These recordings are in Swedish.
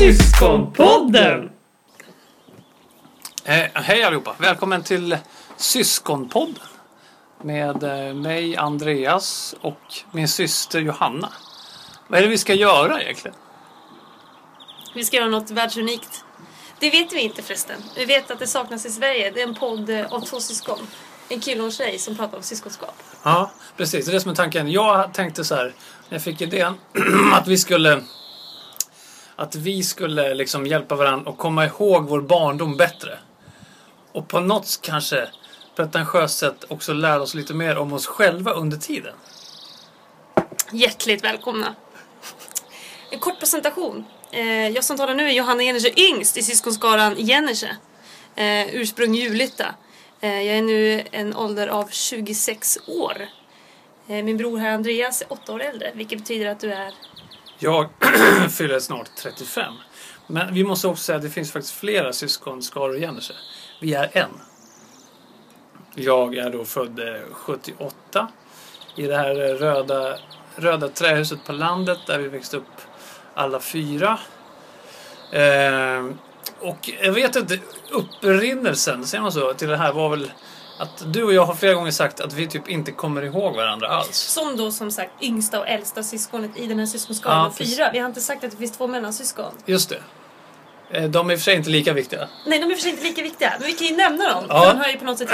Syskonpodden! Eh, hej allihopa! Välkommen till Syskonpodden. Med eh, mig Andreas och min syster Johanna. Vad är det vi ska göra egentligen? Vi ska göra något världsunikt. Det vet vi inte förresten. Vi vet att det saknas i Sverige. Det är en podd eh, av två syskon. En kille och en tjej som pratar om syskonskap. Ja, precis. Det är det som är tanken. Jag tänkte så här, när jag fick idén att vi skulle att vi skulle liksom hjälpa varandra och komma ihåg vår barndom bättre. Och på något kanske pretentiöst sätt också lära oss lite mer om oss själva under tiden. Hjärtligt välkomna. En kort presentation. Eh, jag som talar nu är Johanna Jennerse yngst i syskonskaran Jennerse. Eh, ursprung Julita. Eh, jag är nu en ålder av 26 år. Min bror här Andreas är 8 år äldre, vilket betyder att du är... Jag fyller snart 35. Men vi måste också säga att det finns faktiskt flera syskonskaror i Jennersjö. Vi är en. Jag är då född eh, 78 i det här eh, röda, röda trähuset på landet där vi växte upp alla fyra. Eh, och jag vet inte, upprinnelsen, säger man så, till det här var väl att du och jag har flera gånger sagt att vi typ inte kommer ihåg varandra alls. Som då som sagt yngsta och äldsta syskonet i den här syskonskaran Ja, fyra. Vi har inte sagt att det finns två mellansyskon. Just det. Eh, De är i och för sig inte lika viktiga. Nej, de är i och för sig inte lika viktiga. Men vi kan ju nämna dem. Ja. De hör ju på något sätt.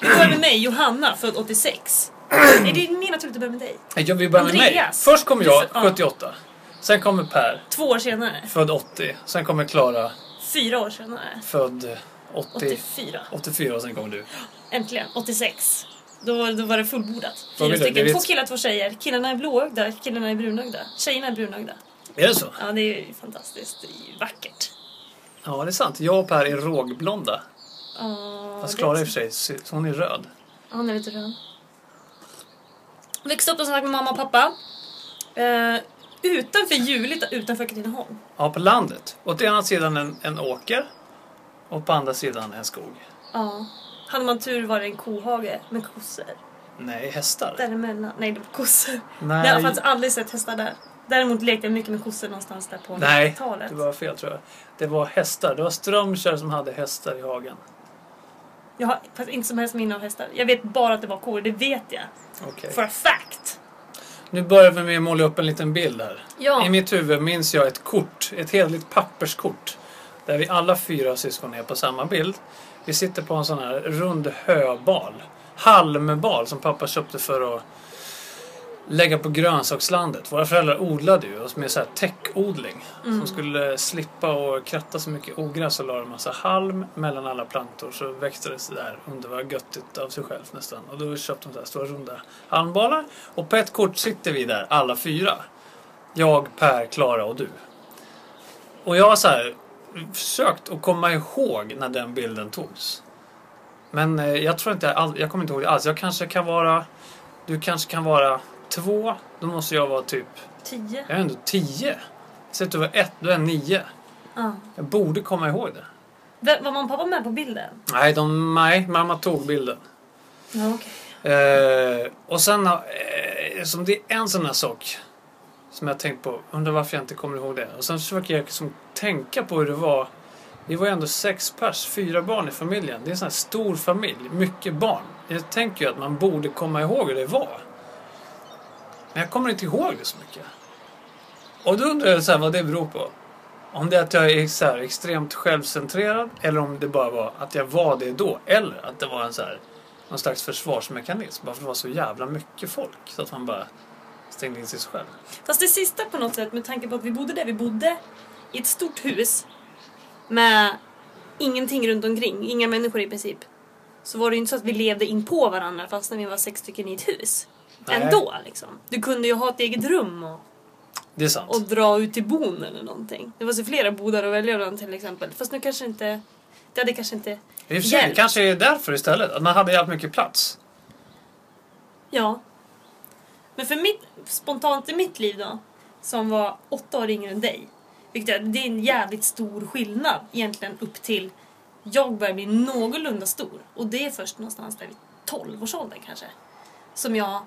Vi börjar med mig, Johanna, född 86. Nej, det är mer naturligt att börja med dig. Ja, vi börjar med mig. Andreas. Först kommer jag, Ja. 78. Sen kommer Per, Två år senare. född 80. Sen kommer Klara, Fyra år senare. född 80, 84. 84 och sen kommer du. Äntligen. 86. Då, då var det fullbordat. Fyra stycken. Två killar, två tjejer. Killarna är blåögda, killarna är brunögda. Tjejerna är brunögda. Är det så? Ja, det är ju fantastiskt. Det är ju vackert. Ja, det är sant. Jag och Per är rågblonda. Ja, Fast Klara i och för sig, hon är röd. Ja, hon är lite röd. Växte upp som sagt med mamma och pappa. Eh, utanför Julita, utanför Katrineholm. Ja, på landet. Åt ena sidan en, en åker och på andra sidan en skog. Ja. Hade man tur var det en kohage med kossor. Nej, hästar. Däremellan. Nej, det var kossor. Nej. Jag har faktiskt aldrig sett hästar där. Däremot lekte jag mycket med kossor någonstans där på Nej, 90-talet. det var fel tror jag. Det var hästar. Det var Strömkär som hade hästar i hagen. Jag har faktiskt inte som helst minne av hästar. Jag vet bara att det var kor, det vet jag. Okej. For a fact. Nu börjar vi med att måla upp en liten bild här. Ja. I mitt huvud minns jag ett kort, ett heligt papperskort. Där vi alla fyra syskon är på samma bild. Vi sitter på en sån här rund höbal. Halmbal som pappa köpte för att lägga på grönsakslandet. Våra föräldrar odlade ju med så här täckodling. Som skulle slippa och kratta så mycket ogräs och la en massa halm mellan alla plantor så växte det sådär underbart göttigt av sig själv nästan. Och då köpte de så här stora runda halmbalar. Och på ett kort sitter vi där alla fyra. Jag, Per, Klara och du. Och jag så här försökt att komma ihåg när den bilden togs. Men eh, jag tror inte, all, jag kommer inte ihåg det alls. Jag kanske kan vara, du kanske kan vara två. Då måste jag vara typ, Tio. jag är ändå tio. Säg att du var ett, du är nio. Ja. Jag borde komma ihåg det. Var mamma och pappa med på bilden? Nej, de, nej mamma tog bilden. Ja, okej. Eh, och sen, eh, som det är en sån här sak som jag har tänkt på, undrar varför jag inte kommer ihåg det. Och sen försöker jag liksom tänka på hur det var. Vi var ju ändå sex pers, fyra barn i familjen. Det är en sån här stor familj, mycket barn. Jag tänker ju att man borde komma ihåg hur det var. Men jag kommer inte ihåg det så mycket. Och då undrar jag så här vad det beror på. Om det är att jag är så här extremt självcentrerad eller om det bara var att jag var det då. Eller att det var en så här någon slags försvarsmekanism. Bara för att det var så jävla mycket folk. Så att man bara stängde in sig själv. Fast det sista på något sätt med tanke på att vi bodde där vi bodde i ett stort hus med ingenting runt omkring, inga människor i princip. Så var det ju inte så att vi levde in på varandra fast när vi var sex stycken i ett hus. Nej. Ändå liksom. Du kunde ju ha ett eget rum och, Det är och dra ut till bon eller någonting. Det var så flera bodar att välja bland till exempel. Fast nu kanske inte... Det hade kanske inte... I och för sig, hjälpt. kanske är därför istället. Att man hade jävligt mycket plats. Ja. Men för mitt, spontant i mitt liv då, som var åtta år yngre än dig, vilket är, det är en jävligt stor skillnad egentligen upp till jag börjar bli någorlunda stor. Och det är först någonstans där vid 12 års ålder kanske. Som jag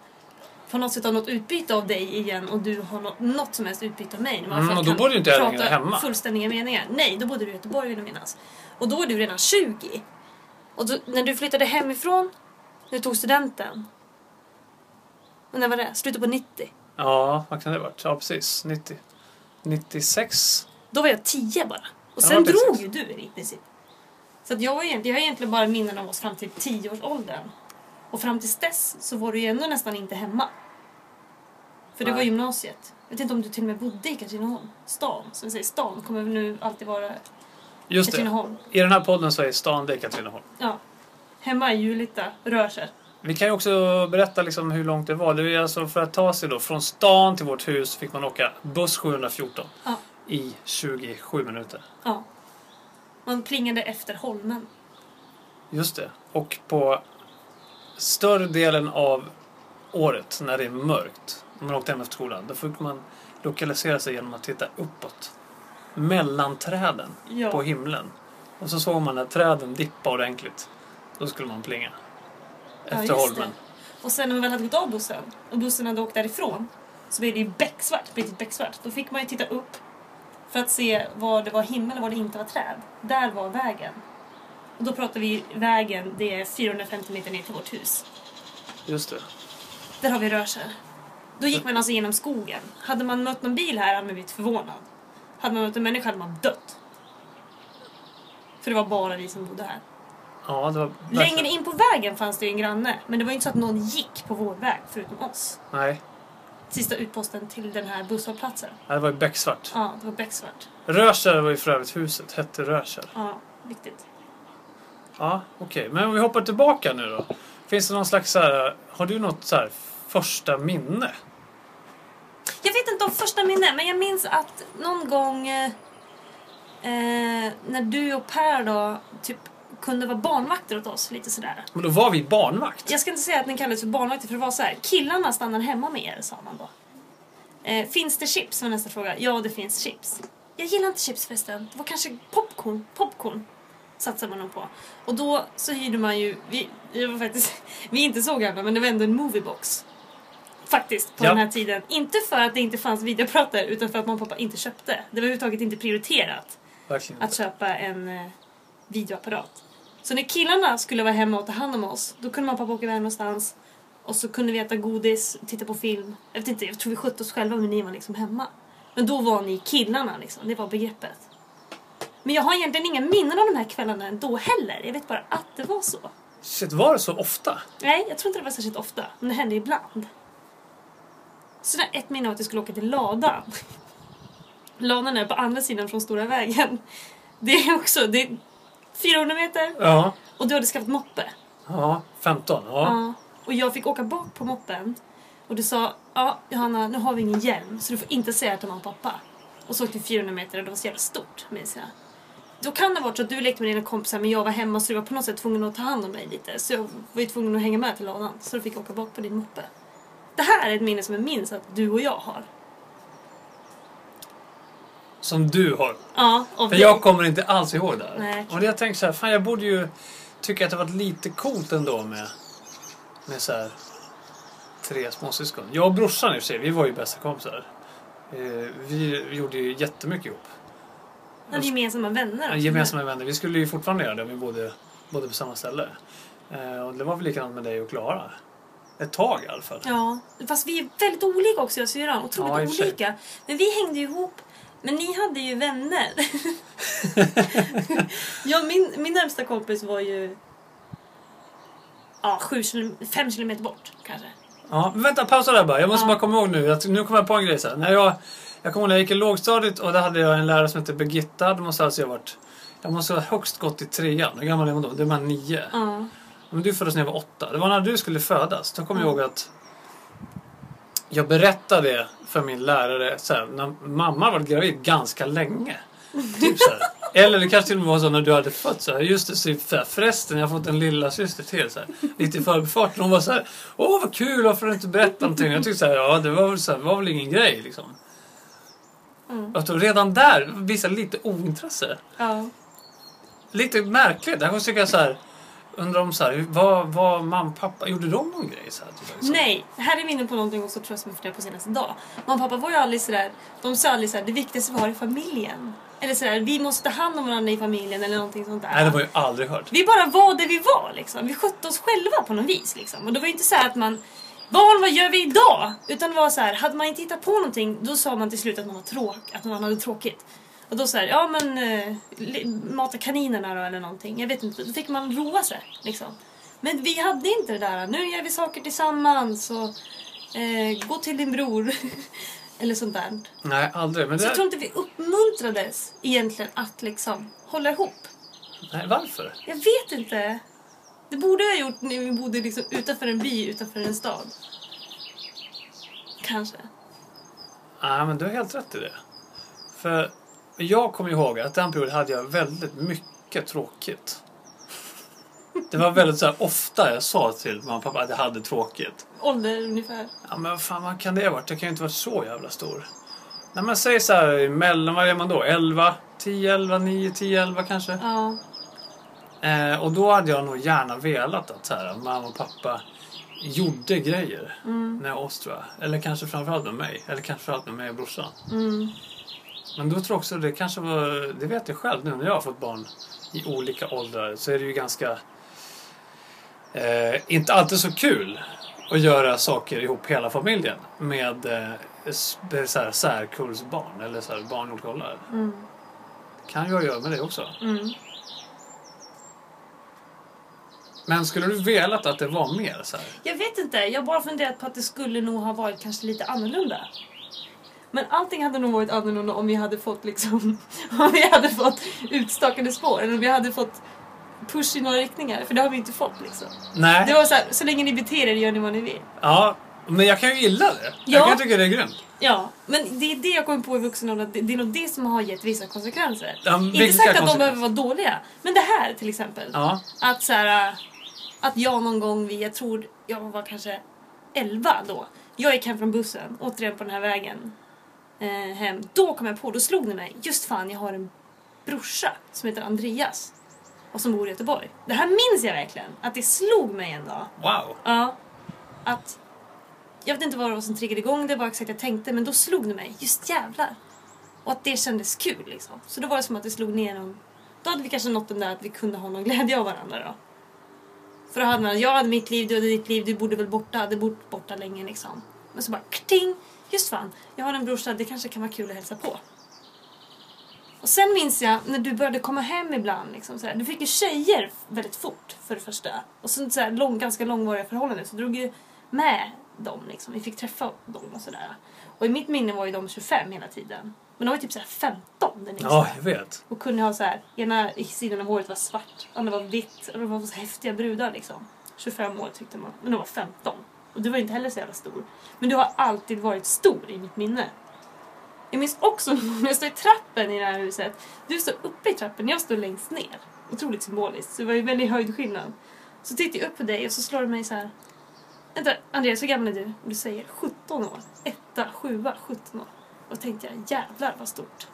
på något sätt ha något utbyte av dig igen och du har något, något som helst utbyte av mig. Man Mm, och då bodde inte jag prata längre hemma. fullständiga meningar. Nej, då bodde du i Göteborg vill jag minnas. Och då är du redan 20. Och då, när du flyttade hemifrån, när du tog studenten. Och när var det? Slutet på 90. Ja, vad kan det ha varit? Ja, precis. 90. 96. Då var jag 10 bara. Och sen drog ju du i princip. Så att jag, var egentligen, jag har egentligen bara minnen av oss fram till 10-årsåldern. Och fram tills dess så var du ju ändå nästan inte hemma. För det Nej. var gymnasiet. Jag vet inte om du till och med bodde i Katrineholm. Stan, som vi säger, stan kommer nu alltid vara Just det. Katrineholm. I den här podden så är stan det är Katrineholm. Ja. Hemma i Julita, Rörsel. Vi kan ju också berätta liksom hur långt det var. Det är alltså för att ta sig då från stan till vårt hus fick man åka buss 714 Ja. i 27 minuter. ja. Man plingade efter Holmen. Just det. Och på större delen av året när det är mörkt, när man åkte hem efter skolan, då fick man lokalisera sig genom att titta uppåt. Mellan träden Ja. på himlen. Och så såg man när träden dippade ordentligt. Då skulle man plinga. Ja, Efter just holmen. det. Och sen när man väl hade gått av bussen och bussen hade åkt därifrån så blev det ju becksvart, riktigt becksvart. Då fick man ju titta upp för att se var det var himmel och var det inte var träd. Där var vägen. Och då pratar vi vägen, det är 450 meter ner till vårt hus. Just det. Där har vi Rörsel. Då gick man alltså genom skogen. Hade man mött någon bil här hade man blivit förvånad. Hade man mött en människa hade man dött. För det var bara vi som bodde här. Ja, det var Längre in på vägen fanns det ju en granne. Men det var ju inte så att någon gick på vår väg förutom oss. Nej, Sista utposten till den här busshållplatsen. det var ju becksvart. Ja, det var becksvart. Rörsel var ju för övrigt huset, hette Rörsel. Ja, viktigt. Ja, okej. Men om vi hoppar tillbaka nu då. Finns det någon slags så här, har du något så här första minne? Jag vet inte om första minne, men jag minns att någon gång eh, eh, när du och Per då typ kunde vara barnvakter åt oss, lite sådär. Men då var vi barnvakt. Jag ska inte säga att ni kallades för barnvakter för det var så här. killarna stannar hemma med er, sa man då. Eh, finns det chips? var nästa fråga. Ja, det finns chips. Jag gillar inte chips förresten. Det var kanske popcorn. Popcorn satsar man nog på. Och då så hyrde man ju, vi, vi var faktiskt, vi är inte så gamla men det var ändå en moviebox. Faktiskt, på Ja. den här tiden. Inte för att det inte fanns videoapparater utan för att mamma och pappa inte köpte. Det var överhuvudtaget inte prioriterat Verkligen att köpa en eh, videoapparat. Så när killarna skulle vara hemma och ta hand om oss, då kunde och pappa åka iväg någonstans och så kunde vi äta godis, titta på film. Jag vet inte, jag tror vi skötte oss själva men ni var liksom hemma. Men då var ni killarna liksom, det var begreppet. Men jag har egentligen inga minnen av de här kvällarna ändå heller. Jag vet bara att det var så. Shit, var det så ofta? Nej, jag tror inte det var särskilt ofta. Men det hände ibland. Så ett minne av att vi skulle åka till Ladan. Ladan är på andra sidan från Stora vägen. Det är också det 400 meter Ja. och du hade skaffat moppe. Ja, 15. Ja. Ja. Och jag fick åka bak på moppen. Och du sa, ja Johanna nu har vi ingen hjälm så du får inte säga till mamma och pappa. Och så åkte vi 400 meter och det var så jävla stort minns jag. Då kan det ha varit så att du lekte med dina kompisar men jag var hemma så du var på något sätt tvungen att ta hand om mig lite. Så jag var ju tvungen att hänga med till ladan. Så du fick åka bak på din moppe. Det här är ett minne som jag minns att du och jag har. Som du har. Ja, För jag kommer inte alls ihåg det här. Nej. Och jag tänkte så här, fan jag borde ju tycka att det var lite coolt ändå med, med så här tre småsyskon. Jag och brorsan i och för sig, vi var ju bästa kompisar. Eh, Vi gjorde ju jättemycket ihop. Hade gemensamma vänner Ja. Gemensamma vänner. Vi skulle ju fortfarande göra det om vi bodde, bodde på samma ställe. Eh, Och det var väl likadant med dig och Klara. Ett tag i alla fall. Ja, fast vi är väldigt olika också jag och syrran. Otroligt Ja, olika. Men vi hängde ihop. Men ni hade ju vänner. ja, min, min närmsta kompis var ju... Ja, sju fem kilometer bort kanske. Ja, vänta, pausa där bara. Jag måste Ja. bara komma ihåg nu. Att, nu kommer jag på en grej. Så här. När jag, jag kommer ihåg när jag gick i lågstadiet och där hade jag en lärare som hette Birgitta. Det måste alltså ha varit... Jag måste ha högst gått i trean. Hur gammal är man då? Det var nio. Ja. Men du föddes när jag var åtta. Det var när du skulle födas. Då kommer jag Ja. ihåg att jag berättade för min lärare så här, när mamma var gravid ganska länge. Typ så här. Eller det kanske till och med var så när du hade fött så här. Just det, så här, förresten jag har fått en lilla syster till så här. Lite i förbifarten. Hon var så här. Åh vad kul, varför har du inte berättat någonting? Jag tyckte så här, ja det var väl, så här, var väl ingen grej liksom. Mm. Jag tror redan där visar lite ointresse. ja. Lite märkligt. Jag tycker så här. Undrar om så här, vad, vad mamma och pappa, gjorde de någon grej? Så här, typ? Nej, här är vi inne på någonting också tror jag som jag funderar på senaste dag. Mamma och pappa var ju aldrig sådär, de sa aldrig sådär, det viktigaste vi har i familjen. Eller sådär, vi måste ta hand om varandra i familjen eller någonting sånt där. Nej, det var ju aldrig hört. Vi bara var där vi var liksom. Vi skötte oss själva på något vis liksom. Och det var ju inte så att man Barn, vad gör vi idag? Utan det var så här, hade man inte hittat på någonting då sa man till slut att man, var tråk, att man hade tråkigt. Och då så här, ja men eh, mata kaninerna då eller någonting. Jag vet inte, då fick man roa sig liksom. Men vi hade inte det där, nu gör vi saker tillsammans och eh, gå till din bror. eller sånt där. Nej, aldrig. Men Så det, jag tror inte vi uppmuntrades egentligen att liksom hålla ihop. nej, varför? Jag vet inte. Det borde jag ha gjort när vi bodde liksom utanför en by, utanför en stad. Kanske. Nej, men du har helt rätt i det. För jag kommer ihåg att den perioden hade jag väldigt mycket tråkigt. Det var väldigt så här, ofta jag sa till mamma och pappa att jag hade tråkigt. Ålder ungefär. Ja men fan, vad kan det ha varit? Jag kan ju inte varit så jävla stor. Nej men säg så här, mellan, vad är man då? 11? 10, 11, 9, 10, 11 kanske? Ja. Eh, och då hade jag nog gärna velat att så här, mamma och pappa gjorde grejer Mm. med oss tror jag. Eller kanske framförallt med mig. Eller kanske framförallt med mig och brorsan. Mm. Men då tror jag också det kanske var, det vet jag själv nu när jag har fått barn i olika åldrar så är det ju ganska eh, inte alltid så kul att göra saker ihop hela familjen med eh, så här, särkullsbarn eller så här, barn i olika åldrar. Mm. kan ju ha att göra med det också. Mm. Men skulle du velat att det var mer så här? Jag vet inte, jag har bara funderat på att det skulle nog ha varit kanske lite annorlunda. Men allting hade nog varit annorlunda om vi hade fått liksom, om vi hade fått utstakade spår. Eller om vi hade fått push i några riktningar. För det har vi inte fått liksom. Nej. Det var så här, så länge ni beter er gör ni vad ni vill. Ja, men jag kan ju gilla det. Ja. Jag kan tycka det är grymt. Ja, men det är det jag kommer på i vuxen ålder, det, det är nog det som har gett vissa konsekvenser. Ja, Inte sagt att de behöver vara dåliga, men det här till exempel. Ja. Att så här, att jag någon gång vid, jag tror jag var kanske 11 då. Jag gick hem från bussen, återigen på den här vägen eh, hem. Då kom jag på, då slog det mig, just fan jag har en brorsa som heter Andreas och som bor i Göteborg. Det här minns jag verkligen, att det slog mig en dag. Wow. Ja. Att... Jag vet inte vad det var som triggade igång det, vad exakt jag tänkte, men då slog det mig. Just jävlar. Och att det kändes kul liksom. Så då var det som att det slog ner någon... Då hade vi kanske nått den där att vi kunde ha någon glädje av varandra då. För då hade man, jag hade mitt liv, du hade ditt liv, du bodde väl borta, hade bott borta länge liksom. Men så bara kting! Just fan, jag har en brorsa, det kanske kan vara kul att hälsa på. Och sen minns jag när du började komma hem ibland. Liksom, så här, du fick ju tjejer väldigt fort för det första. Och sen så här, lång, ganska långvariga förhållanden så drog ju med dem. Liksom. Vi fick träffa dem och sådär. Och i mitt minne var ju de 25 hela tiden. Men de var typ så här 15 den yngsta. Ja, jag vet. Och kunde ha så här, ena sidan av håret var svart, andra var vitt. Och de var så häftiga brudar liksom. 25 år tyckte man, men de var 15. Och du var inte heller så jävla stor. Men du har alltid varit stor i mitt minne. Jag minns också när jag står i trappen i det här huset. Du står uppe i trappen, jag står längst ner. Otroligt symboliskt, så det var ju väldigt höjdskillnad. Så tittar jag upp på dig och så slår det mig så här. Vänta, Andreas, hur gammal är du? Och du säger 17 år. Etta, sjua, 17 år. Och tänkte jag, jävlar vad stort.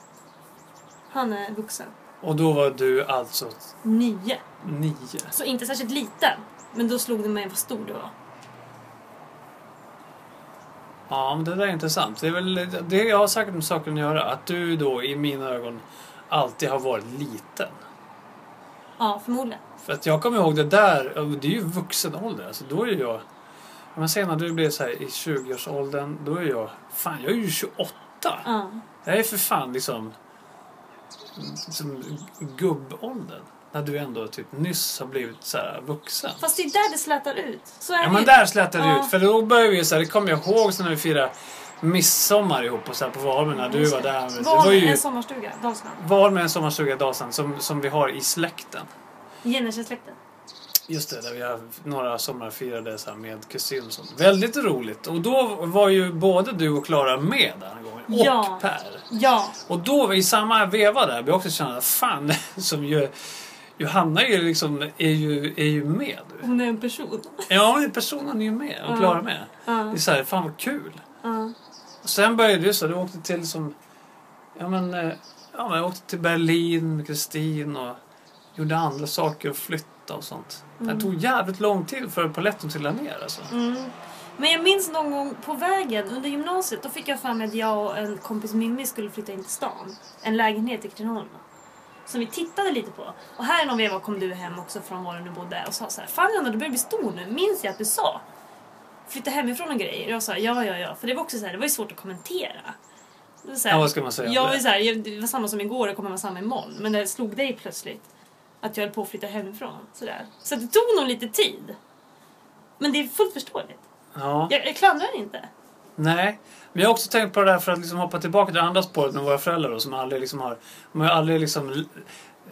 Han är vuxen. Och då var du alltså Nio. nio. Så inte särskilt liten. Men då slog det mig vad stor du var. Ja, men det där är intressant. Det, är väl, det har säkert med saken att göra. Att du då i mina ögon alltid har varit liten. Ja, förmodligen. För att jag kommer ihåg det där, det är ju vuxen ålder. Alltså då är jag... Om man säger när du blir så här i 20-årsåldern, då är jag... Fan, jag är ju 28! Ja. Jag är för fan liksom... Som gubbåldern. När du ändå typ nyss har blivit så här vuxen. Fast det är där det slätar ut. Så är Ja det men ju. där slätar det Ja. ut. För då började vi så här, det kommer jag ihåg så när vi firade midsommar ihop och så här på Valmen när du var där. Det Var var ju en sommarstuga, Dalsland. Valmen en sommarstuga Dalsland som, som vi har i släkten. Jennersläkten. Just det, där vi har några somrar firade så här med kusin och sånt. Väldigt roligt. Och då var ju både du och Klara med den gången. Och Ja. Per. Ja. Och då i samma veva där, vi också kände fan som ju Johanna är ju liksom, är ju, är ju med. Hon är en person. Ja, personen är ju med och. Klara med. Det är så här, fan vad kul. Och sen började du så, du åkte till som, ja men, eh, ja men jag åkte till Berlin med Kristin och gjorde andra saker och flyttade och sånt. Det tog jävligt lång tid för paletten trillade ner alltså. Mm. Men jag minns någon gång på vägen under gymnasiet, då fick jag för mig att jag och en kompis Mimmi skulle flytta in till stan. En lägenhet i Katrineholm. Som vi tittade lite på. Och här någon veva kom du hem också från var du bodde och sa så här, Fan Jonna, du börjar bli stor nu. Minns jag att du sa? Flytta hemifrån och grejer. Jag sa ja, ja, ja. För det var också så här, det var ju svårt att kommentera. Här, Ja, vad ska man säga Jag var så här, det var samma som igår, det kommer vara samma imorgon. Men det slog dig plötsligt. Att jag höll på att flytta hemifrån. Så, där. så det tog nog lite tid. Men det är fullt förståeligt. Ja. Jag, jag klandrar inte. Nej, men jag har också tänkt på det där för att liksom hoppa tillbaka till det andra spåret med våra föräldrar då, som aldrig liksom har, de har aldrig liksom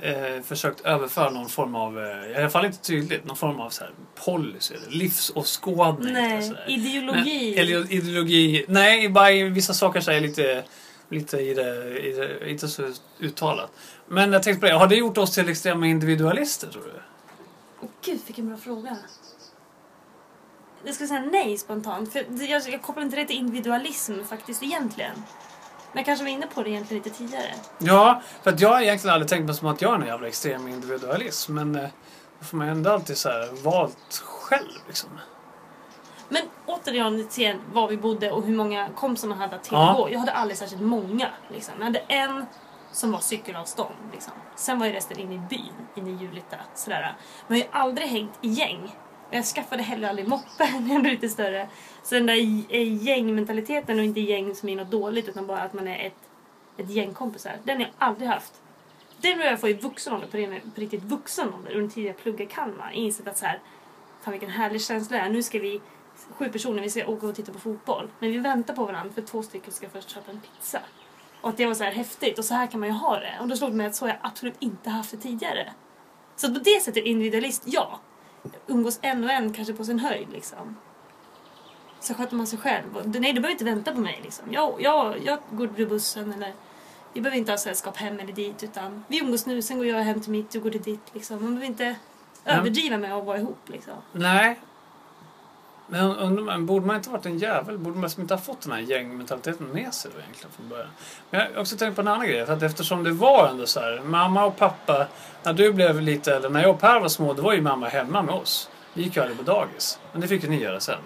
eh, försökt överföra någon form av, eh, i alla fall inte tydligt, någon form av så här policy, eller livsåskådning. eller Nej, sådär. ideologi. Men, eller ideologi. Nej, bara i vissa saker så är lite, lite i det, i det, inte så uttalat. Men jag tänkte på det, har det gjort oss till extrema individualister tror du? Åh gud, vilken bra fråga. Jag skulle säga nej spontant. För jag, jag kopplar inte det till individualism faktiskt egentligen. Men jag kanske var inne på det egentligen lite tidigare. Ja, för att jag har egentligen aldrig tänkt mig som att jag är en jävla extrem individualism. Men eh, då får man ju ändå alltid så här valt själv liksom. Men återigen till var vi bodde och hur många kompisar man hade att Ja. tillgå. Jag hade aldrig särskilt många. Liksom. Jag hade en som var cykelavstånd. Liksom. Sen var ju resten inne i byn, inne i Julita. Sådär. Men jag har aldrig hängt i gäng. Jag skaffade heller aldrig moppe när jag blev lite större. Så den där eh, gängmentaliteten, och inte gäng som är något dåligt utan bara att man är ett, ett gäng kompisar. Den har jag aldrig haft. Den började jag få i vuxen ålder, på, ren- på riktigt vuxen ålder, under tiden jag pluggade i Kalmar. Insett att så här, fan vilken härlig känsla det är. Nu ska vi, sju personer, vi ska åka och titta på fotboll. Men vi väntar på varandra för två stycken ska först köpa en pizza. Och att det var så här häftigt och så här kan man ju ha det. Och då slog det mig att så har jag absolut inte haft det tidigare. Så på det sättet individualist, ja. Umgås en och en kanske på sin höjd liksom. Så sköter man sig själv. Och, nej, du behöver inte vänta på mig liksom. Jag, jag, jag går till bussen eller vi behöver inte ha sällskap hem eller dit utan vi umgås nu, sen går jag hem till mitt, du går till ditt liksom. Man behöver inte överdriva med att vara ihop liksom. Nej. Men undrar man, borde man inte varit en jävel? Borde man liksom inte ha fått den här gängmentaliteten med sig då egentligen från början? Men jag har också tänkt på en annan grej. För att eftersom det var ändå så här, mamma och pappa, när du blev lite äldre, när jag och Per var små, då var ju mamma hemma med oss. Vi gick ju aldrig på dagis. Men det fick ju ni göra sen.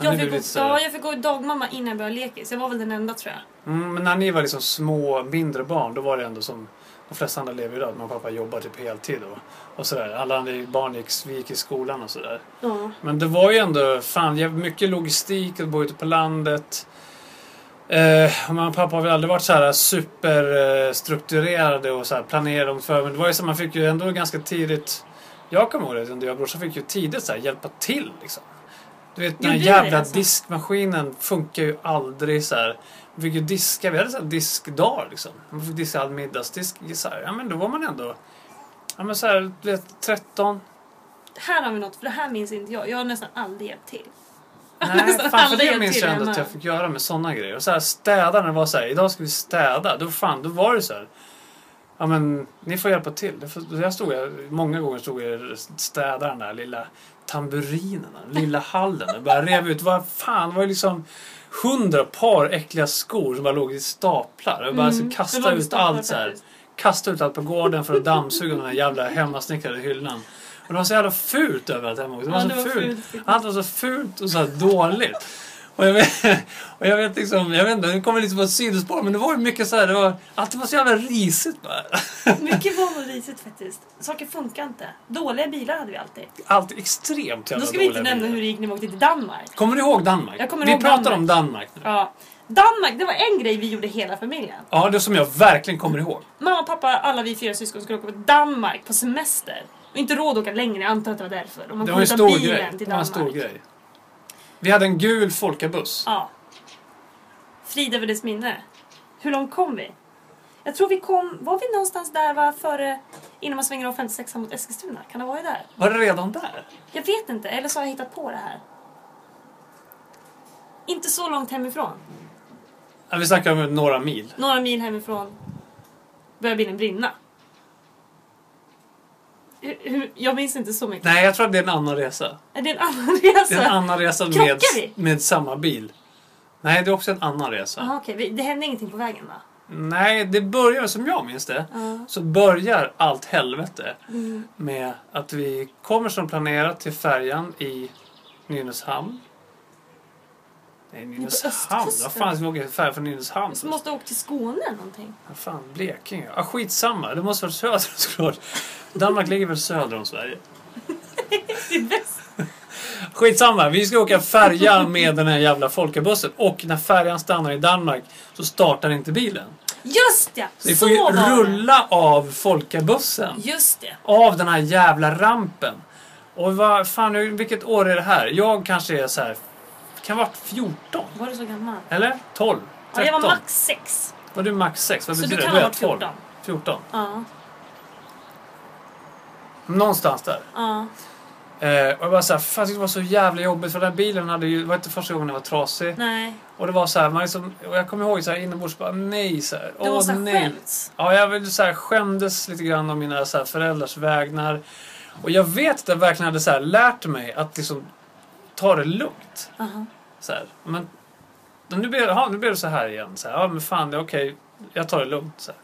Jag fick, gå, lite ja, jag fick gå dagmamma innan jag började lekis. Jag var väl den enda tror jag. Mm, men när ni var liksom små, mindre barn, då var det ändå som de flesta andra lever idag. att Mamma och pappa jobbar typ heltid och, och sådär. Alla andra barn gick, vi gick i skolan och sådär. Ja. Men det var ju ändå fan mycket logistik att bo ute på landet. Eh, och mamma och pappa har väl aldrig varit så här superstrukturerade och så här planerade om för. Men det var ju så man fick ju ändå ganska tidigt. Jag kommer ihåg det jag och brorsan fick ju tidigt så här hjälpa till liksom. Du vet den här det, jävla alltså? diskmaskinen funkar ju aldrig så här. Vi fick ju diska, vi hade så här diskdagar liksom. Man fick diska all middagsdisk. Så här, ja men då var man ändå, ja men så här, du vet 13, Här har vi något, för det här minns inte jag. Jag har nästan aldrig hjälpt till. Nej, fan för det minns jag ändå att jag fick göra med sådana grejer. Och så här städa när det var så här, idag ska vi städa. Då fan, då var det så här. Ja men, ni får hjälpa till. Jag stod, jag, många gånger stod jag den där lilla tamburinen, den lilla hallen. Jag bara rev ut, vad fan, det var ju liksom hundra par äckliga skor som bara låg i staplar. Jag bara Mm, så det kastade ut staplar allt så här. Kastade ut allt på gården för att dammsuga den där jävla hemmasnickrade hyllan. Och det var så jävla fult överallt hemma också. Det var Ja, så det var fult. fult. Allt var så fult och så här dåligt. Och jag vet, och jag vet liksom, jag vet inte, det kommer lite på ett sidospår men det var ju mycket så här, det var, allt var så jävla risigt bara. Mycket var nog risigt faktiskt. Saker funkar inte. Dåliga bilar hade vi alltid. Allt extremt jävla Då ska vi inte dåliga nämna bilar. hur det gick när vi åkte till Danmark. Kommer du ihåg Danmark? Jag kommer Vi ihåg pratar Danmark. om Danmark nu. Ja. Danmark, det var en grej vi gjorde hela familjen. Ja, det som jag verkligen kommer ihåg. Mamma, pappa, alla vi fyra syskon skulle åka på Danmark på semester. Och inte råd att åka längre, jag antar att det var därför. Och man Det var en stor bilen grej. till Det var en Danmark. stor grej. Vi hade en gul folkabuss. Ja. Frid över dess minne. Hur långt kom vi? Jag tror vi kom... Var vi någonstans där va, före... Innan man svänger av 56 mot Eskilstuna? Kan det ha varit där? Var det redan där? Jag vet inte, eller så har jag hittat på det här. Inte så långt hemifrån. Ja, vi snackar om några mil. Några mil hemifrån börjar bilen brinna. Hur- Jag minns inte så mycket. Nej, jag tror att det är en annan resa. Är det en annan resa? Det är en annan resa med, vi? med samma bil. Nej, det är också en annan resa. Jaha, okej. Vi- Det hände ingenting på vägen va? Nej, det börjar som jag minns det. Ja. Så börjar allt helvete Mm. med att vi kommer som planerat till färjan i Nynäshamn. Nej, Nynäshamn? Vad fan ska åka till färjan från Nynäshamn? Så måste åka till Skåne eller någonting. Vad fan, Blekinge? Ah, skitsamma, det måste vara söder såklart. Danmark ligger väl söder om Sverige? Det är bäst. Skitsamma, vi ska åka färja med den här jävla folkabussen. Och när färjan stannar i Danmark så startar inte bilen. Just ja! Så vi får ju det. rulla av folkabussen. Just det. Av den här jävla rampen. Och vad fan, vilket år är det här? Jag kanske är så här. Kan vara 14? Var du så gammal? Eller 12? 13? Ja, jag var max sex. Var du max 6? Vad Så betyder du det? kan Då är ha varit 12. 14. 14. Ja. Någonstans där. Ja. Eh, och jag bara såhär, fan det var så jävla jobbigt för den här bilen hade ju, det var inte första gången den var trasig. Nej. Och det var så här, man liksom, och jag kommer ihåg så här inombords bara nej så här, Du ha nej. skämts. Ja, jag vill så här, skämdes lite grann om mina så här, föräldrars vägnar. Och jag vet att jag verkligen hade så här, lärt mig att liksom ta det lugnt. Aha. Så här. Men nu blir, ja, nu blir det så här igen. Så här, ja, men fan, det är okej. Jag tar det lugnt. Så här.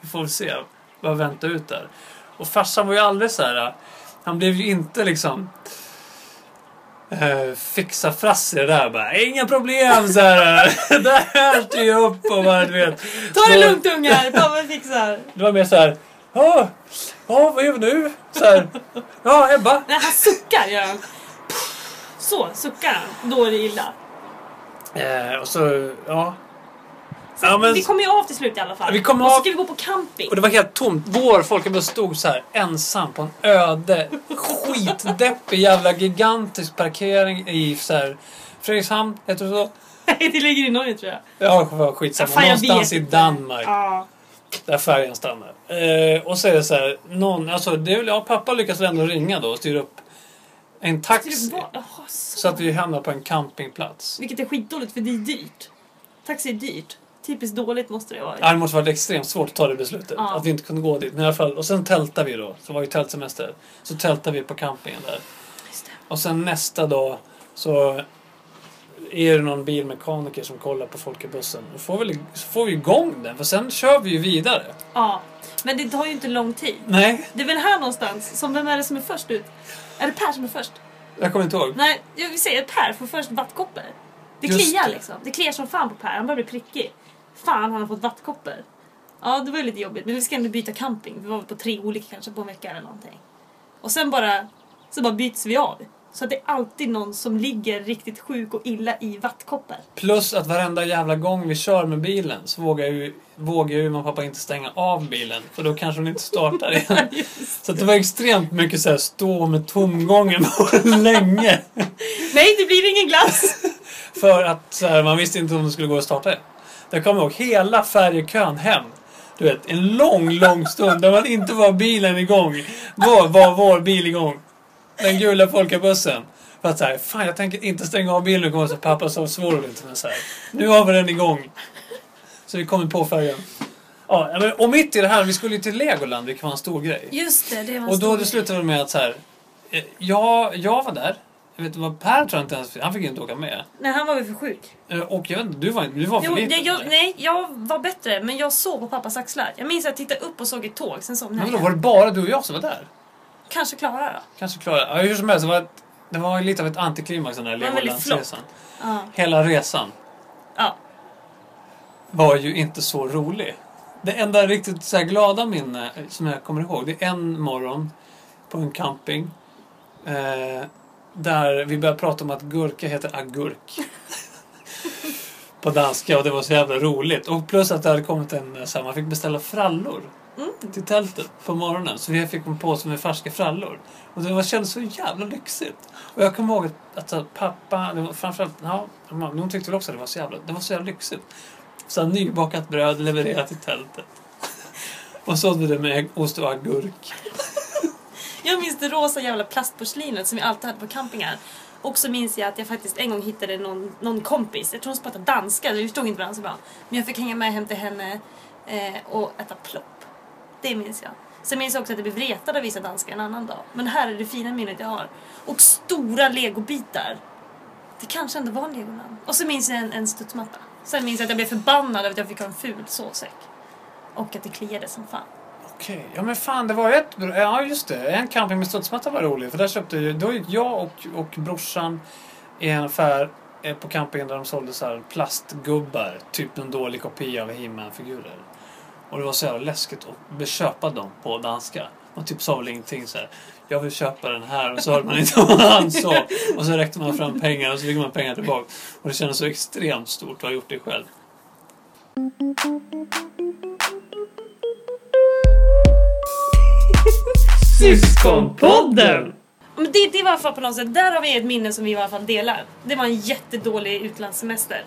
Vi får väl se vad väntar ut där. Och farsan var ju aldrig så här. Han blev ju inte liksom eh, fixa frasse där bara. Inga problem så här. det här styr jag upp och bara du vet. Ta det Så- lugnt ungar, pappa fixar. Det var mer så här. Ja, ja vad gör vi nu? Så här. Ja, Ebba. Nej, han suckar gör han. Så suckar han. Då är det illa. Eh, och så, ja. Så Ja, men- Vi kommer ju av till slut i alla fall. Vi kommer och så av- ska vi gå på camping. Och det var helt tomt. Vår folkabuss stod så här ensam på en öde, skitdeppig jävla gigantisk parkering i så här Fredrikshamn, heter det så? Nej, det ligger i Norge tror jag. Ja, skitsamma. Ja, Någonstans i. Danmark. Ja. Där färjan stannar. Eh, och så är det så här, någon, alltså det är väl, ja, pappa lyckas väl ändå ringa då och styra upp en taxi. Jaha, så. Så att vi hamnar på en campingplats. Vilket är skitdåligt för det är dyrt. Taxi är dyrt. Typiskt dåligt måste det vara. Ja, det måste varit extremt svårt att ta det beslutet. Ja. Att vi inte kunde gå dit. Men i alla fall, och sen tältade vi då. Så var ju tältsemester. Så tältade vi på campingen där. Och sen nästa dag så är det någon bilmekaniker som kollar på folkabussen. Då får vi, så får vi igång den. För sen kör vi ju vidare. Ja. Men det tar ju inte lång tid. Nej, Det är väl här någonstans. Som vem är det som är först ut? Är det Per som är först? jag kommer inte ihåg. Nej, jag vill säga Per får först vattkoppor. Det Just kliar det. liksom. Det kliar som fan på Per. Han börjar bli prickig. Fan, han har fått vattkoppor. Ja, det var ju lite jobbigt. Men vi ska ändå byta camping. Vi var väl på tre olika kanske på en vecka eller någonting. Och sen bara, så bara byts vi av. Så att det är alltid någon som ligger riktigt sjuk och illa i vattkoppor. Plus att varenda jävla gång vi kör med bilen så vågar ju, vågar ju mamma och pappa inte stänga av bilen. För då kanske hon inte startar igen. Så det var extremt mycket så här stå med tomgången länge. Nej, det blir ingen glass! För att här, man visste inte om det skulle gå att starta det. Jag kommer ihåg hela färjekön hem. Du vet, en lång, lång stund där man inte var bilen igång. Då var vår bil igång. Den gula folkabussen. För att såhär, fan jag tänker inte stänga av bilen. Nu så pappa så svår inte. Men så här, nu har vi den igång. Så vi kommer på färjan. Ja, men, och mitt i det här, vi skulle ju till Legoland, vilket var en stor grej. Just det, det var Och då det slutade det med att så här, eh, jag, jag var där. Jag vet inte vad Per tror jag inte ens, han fick inte åka med. Nej, han var väl för sjuk. Eh, Och jag vet inte, du var, du var för Jo, liten. jag, nej, jag var bättre, men jag sov på pappas axlar. Jag minns att jag tittade upp och såg ett tåg, sen somnade Men jag. då var det bara du och jag som var där? Kanske Klara då? Kanske Klara. Ja, hur som helst, det var, ett, det var lite av ett antiklimax den väldigt Legolandsresan. Ja. Hela resan ja. var ju inte så rolig. Det enda riktigt så glada minne som jag kommer ihåg, det är en morgon på en camping. Eh, där vi började prata om att gurka heter agurk. på danska och det var så jävla roligt. Och plus att det hade kommit en, så här, man fick beställa frallor Mm. till tältet på morgonen. Så vi fick en påse med färska frallor. Och det var, kändes så jävla lyxigt. Och jag kommer ihåg att, att så pappa, det var framförallt, ja, hon tyckte väl också att det var så jävla, det var så jävla lyxigt. Så här, nybakat bröd levererat till tältet. Och så hade det med ost och agurk. Jag minns det rosa jävla plastporslinet som vi alltid hade på campingar. Och så minns jag att jag faktiskt en gång hittade någon, någon kompis, jag tror hon pratade danska, vi förstod inte varandra så bra. Men jag fick hänga med hem till henne eh, och äta plopp. Det minns jag. Sen minns jag också att jag blev retad av vissa danskar en annan dag. Men det här är det fina minnet jag har. Och stora legobitar. Det kanske ändå var en legoman. Och så minns jag en, en studsmatta. Sen minns jag att jag blev förbannad över att jag fick ha en ful sovsäck. Och att det kliade som fan. Okej, ja men fan det var ett... Ja just det, en camping med studsmatta var rolig. För där köpte ju, då gick jag och, och brorsan i en affär eh, på campingen där de sålde så här plastgubbar. Typ en dålig kopia av He-Man-figurer. Och det var så jävla läskigt att köpa dem på danska. Man typ sa väl ingenting så här. Jag vill köpa den här och så hörde man inte vad han sa. Och så räckte man fram pengar och så fick man pengar tillbaka. Och det kändes så extremt stort att ha gjort det själv. Syskonpodden! Men det, det var i alla fall på något sätt, där har vi ett minne som vi i alla fall delar. Det var en jättedålig utlandssemester.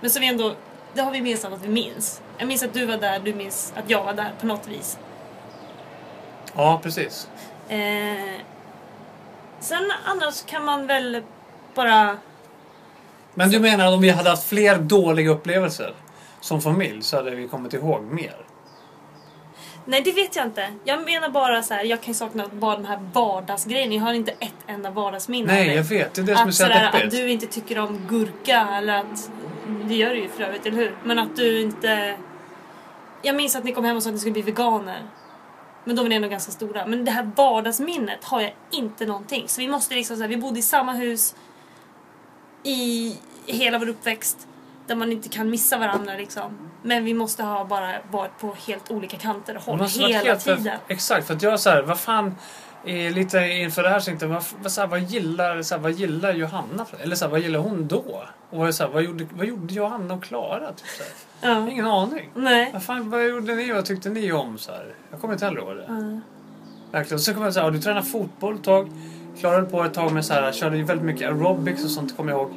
Men som vi ändå, det har vi gemensamt att vi minns. Jag minns att du var där, du minns att jag var där på något vis. Ja, precis. Eh, sen annars kan man väl bara... Men du menar att om vi hade haft fler dåliga upplevelser som familj så hade vi kommit ihåg mer? Nej det vet jag inte. Jag menar bara så här, jag kan ju sakna bara den här vardagsgrejen. Jag har inte ett enda vardagsminne Nej, jag vet. Det är det som är så sådär, att deppigt. du inte tycker om gurka eller att... Det gör du ju för övrigt, eller hur? Men att du inte... Jag minns att ni kom hem och sa att ni skulle bli veganer. Men då var ni ändå ganska stora. Men det här vardagsminnet har jag inte någonting. Så vi måste liksom säga, vi bodde i samma hus i hela vår uppväxt. Där man inte kan missa varandra liksom. Men vi måste ha bara varit på helt olika kanter och håll hela helt- tiden. Exakt, för att jag så här, vad fan... eh, Lite inför det här så tänkte jag, vad, så här, vad, gillar, så här, vad gillar Johanna? Eller så här, vad gillar hon då? Och så här, vad, gjorde, vad gjorde Johanna och Klara? Typ, så Ja. ingen aning. Nej. Vad, fan, vad gjorde ni? Vad tyckte ni om? Så? Jag kommer inte heller ihåg det. Ja. Verkligen. Så kommer jag så här, du tränade fotboll ett tag. Klarade på ett tag med så här, körde ju väldigt mycket aerobics och sånt kommer jag ihåg.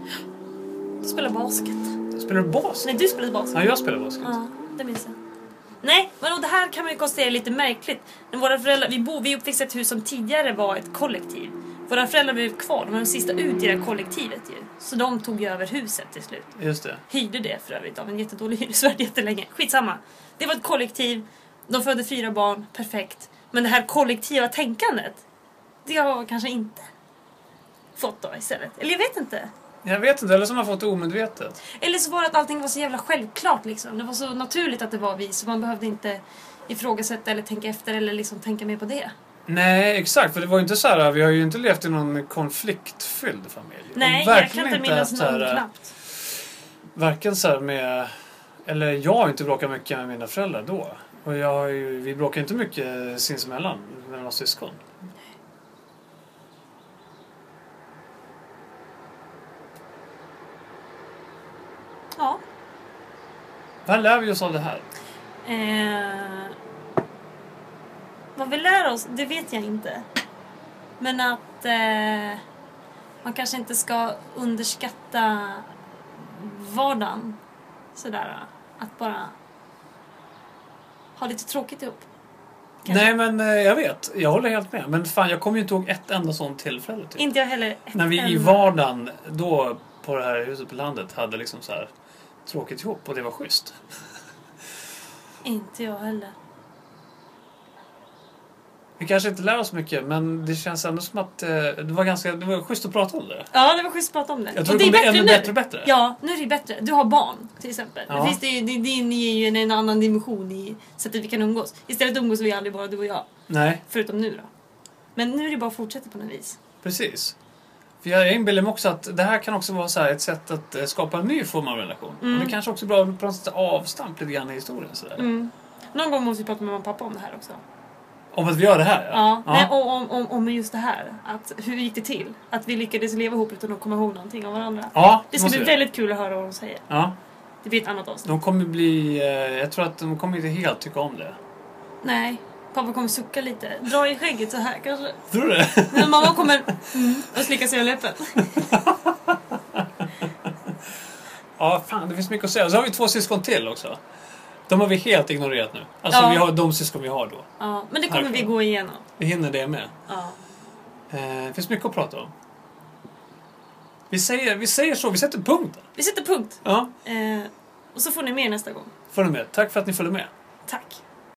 Du spelar basket. Spelar du basket? Nej, du spelar basket. Ja, jag spelar basket. Ja, det minns jag. Nej, men och det här kan man ju konstatera är lite märkligt. När våra föräldrar, vi, bor, vi i ett hus som tidigare var ett kollektiv. Våra föräldrar blev kvar, de var de sista ut i det här kollektivet ju. Så de tog ju över huset till slut. Just det. Hyrde det för övrigt av en jättedålig hyresvärd jättelänge. Skitsamma. Det var ett kollektiv, de födde fyra barn, perfekt. Men det här kollektiva tänkandet, det har kanske inte fått då istället. Eller jag vet inte. Jag vet inte, eller som har fått det omedvetet. Eller så var det att allting var så jävla självklart liksom. Det var så naturligt att det var vi så man behövde inte ifrågasätta eller tänka efter eller liksom tänka mer på det. Nej, exakt. För det var ju inte så här, vi har ju inte levt i någon konfliktfylld familj. Nej, jag kan inte minnas så här, någon knappt. Varken så med... Eller jag har inte bråkat mycket med mina föräldrar då. Och jag ju, vi bråkar inte mycket sinsemellan, mellan oss syskon. Ja. Vad lär vi oss av det här? Eh, vad vi lär oss, det vet jag inte. Men att eh, man kanske inte ska underskatta vardagen. Sådär. Att bara ha lite tråkigt ihop. Kanske. Nej men eh, jag vet, jag håller helt med. Men fan jag kommer ju inte ihåg ett enda sånt tillfälle. Typ. Inte jag heller. När vi i vardagen då på det här huset på landet hade liksom så här tråkigt ihop och det var schysst. Inte jag heller. Vi kanske inte lär oss mycket men det känns ändå som att eh, det var ganska det var schysst att prata om det. Ja, det var schysst att prata om det. Jag tror Och det är kommer bli ännu nu. bättre och bättre. Ja, nu är det bättre. Du har barn till exempel. Ja. Det finns det, det, det, är ju en, en annan dimension i sättet vi kan umgås. Istället umgås vi aldrig bara du och jag. Nej, Förutom nu då. Men nu är det bara att fortsätta på något vis. precis. För jag inbillar mig också att det här kan också vara så här ett sätt att eh, skapa en ny form av relation. Mm. Och det kanske också är bra på något sätt avstamp lite grann i historien. Så. Mm. Någon gång måste vi prata med mamma och pappa om det här också. Om att vi gör det här Ja, Nej, och om, om, om just det här. Att, hur gick det till? Att vi lyckades leva ihop utan att komma ihåg någonting av varandra. ja Det ska bli vi. väldigt kul att höra vad de säger. Ja, Det blir ett annat avsnitt. de kommer bli... Eh, jag tror att de kommer inte helt tycka om det. Nej, pappa kommer sucka lite. Dra i skägget så här kanske. Tror du det? Men mamma kommer mm, och slicka sig i läppen. Ja, fan det finns mycket att säga. Och så har vi två syskon till också. De har vi helt ignorerat nu. Alltså Ja. vi har de syskon vi har då. Ja, men det kommer vi Verkligen. gå igenom. Vi hinner det med. Ja. Eh, det finns mycket att prata om. Vi säger, vi säger så, vi sätter punkt. Vi sätter punkt. Ja, Eh, och så får ni mer nästa gång. får ni med. Tack för att ni följde med. Tack.